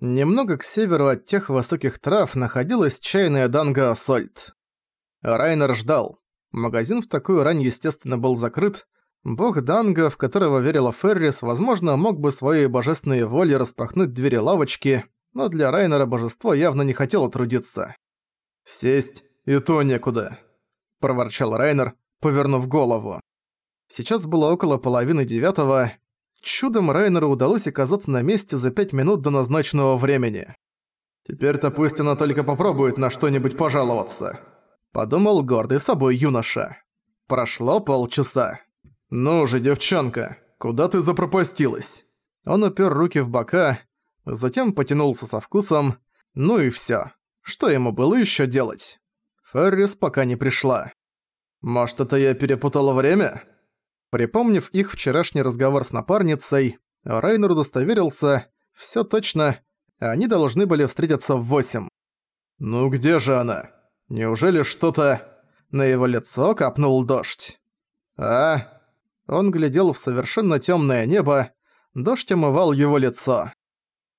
Немного к северу от тех высоких трав находилась чайная Данга Асольт. Райнер ждал. Магазин в такую рань, естественно, был закрыт. Бог Данга, в которого верила Феррис, возможно, мог бы своей божественной волей распахнуть двери лавочки, но для Райнера божество явно не хотело трудиться. «Сесть и то некуда», – проворчал Райнер, повернув голову. Сейчас было около половины девятого. Чудом Райнеру удалось оказаться на месте за пять минут до назначенного времени. «Теперь-то пусть она только попробует на что-нибудь пожаловаться», – подумал гордый собой юноша. Прошло полчаса. «Ну же, девчонка, куда ты запропастилась?» Он упер руки в бока, затем потянулся со вкусом, ну и всё. Что ему было ещё делать? Феррис пока не пришла. «Может, это я перепутала время?» Припомнив их вчерашний разговор с напарницей, Райнер удостоверился, всё точно, они должны были встретиться в восемь. «Ну где же она? Неужели что-то...» На его лицо капнул дождь. «А?» Он глядел в совершенно тёмное небо, дождь омывал его лицо.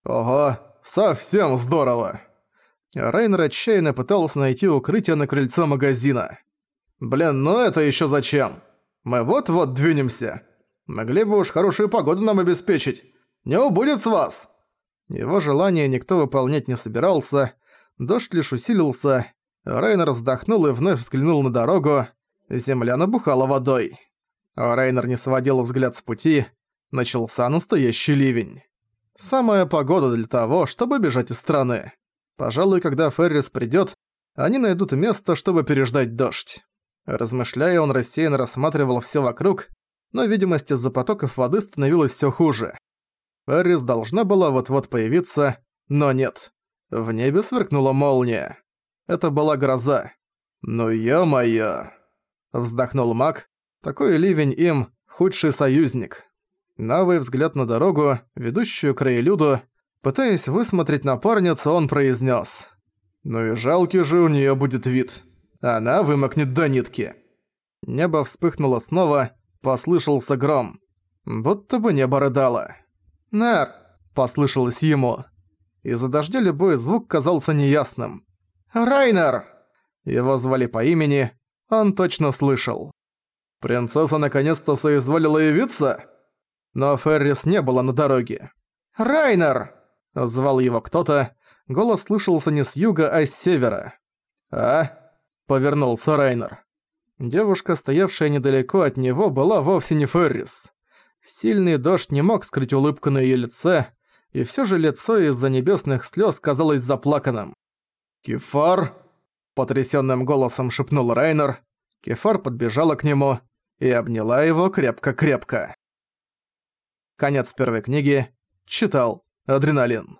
«Ого, совсем здорово!» Райнер отчаянно пытался найти укрытие на крыльце магазина. «Блин, ну это ещё зачем?» Мы вот-вот двинемся. Могли бы уж хорошую погоду нам обеспечить. Не убудет с вас!» Его желание никто выполнять не собирался. Дождь лишь усилился. Райнер вздохнул и вновь взглянул на дорогу. Земля набухала водой. Райнер не сводил взгляд с пути. Начался настоящий ливень. Самая погода для того, чтобы бежать из страны. Пожалуй, когда Феррис придёт, они найдут место, чтобы переждать дождь. Размышляя, он рассеянно рассматривал всё вокруг, но видимость из-за потоков воды становилась всё хуже. Феррис должна была вот-вот появиться, но нет. В небе сверкнула молния. Это была гроза. «Ну ё-моё!» Вздохнул маг. Такой ливень им – худший союзник. Новый взгляд на дорогу, ведущую к Рейлюду, пытаясь высмотреть напарницу, он произнес: «Ну и жалкий же у неё будет вид». Она вымокнет до нитки. Небо вспыхнуло снова, послышался гром. Будто бы небо рыдало. «Нар!» – послышалось ему. Из-за дождя любой звук казался неясным. «Райнер!» Его звали по имени, он точно слышал. «Принцесса наконец-то соизволила явиться?» Но Феррис не было на дороге. «Райнер!» – звал его кто-то. Голос слышался не с юга, а с севера. «А?» Повернулся Райнер. Девушка, стоявшая недалеко от него, была вовсе не Феррис. Сильный дождь не мог скрыть улыбку на её лице, и всё же лицо из-за небесных слёз казалось заплаканным. «Кефар!» – потрясённым голосом шепнул Райнер. Кефар подбежала к нему и обняла его крепко-крепко. Конец первой книги. Читал. Адреналин.